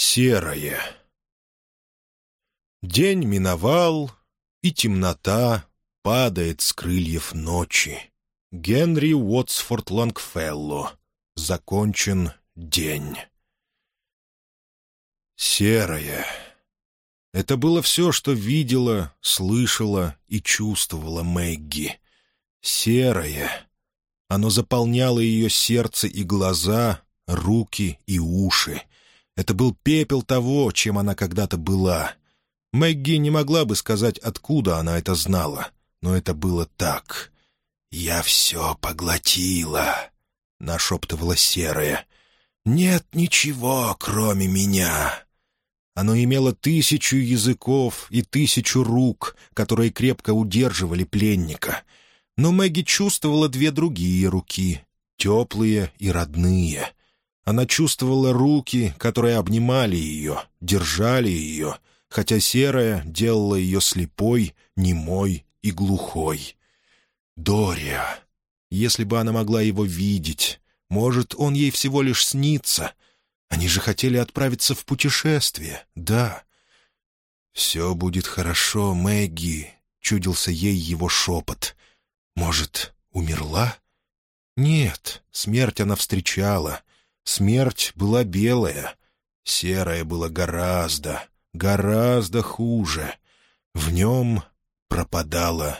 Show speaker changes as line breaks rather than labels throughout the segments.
Серое. День миновал, и темнота падает с крыльев ночи. Генри Уотсфорд Лонгфелло. Закончен день. Серое. Это было все, что видела, слышала и чувствовала Мэгги. Серое. Оно заполняло ее сердце и глаза, руки и уши. Это был пепел того, чем она когда-то была. Мэгги не могла бы сказать, откуда она это знала, но это было так. «Я все поглотила», — нашептывала серая. «Нет ничего, кроме меня». Оно имело тысячу языков и тысячу рук, которые крепко удерживали пленника. Но Мэгги чувствовала две другие руки, теплые и родные. Она чувствовала руки, которые обнимали ее, держали ее, хотя серая делала ее слепой, немой и глухой. Дория. Если бы она могла его видеть, может, он ей всего лишь снится. Они же хотели отправиться в путешествие, да. «Все будет хорошо, Мэгги», — чудился ей его шепот. «Может, умерла?» «Нет, смерть она встречала. Смерть была белая, серая была гораздо, гораздо хуже. В нем пропадало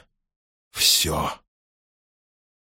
все.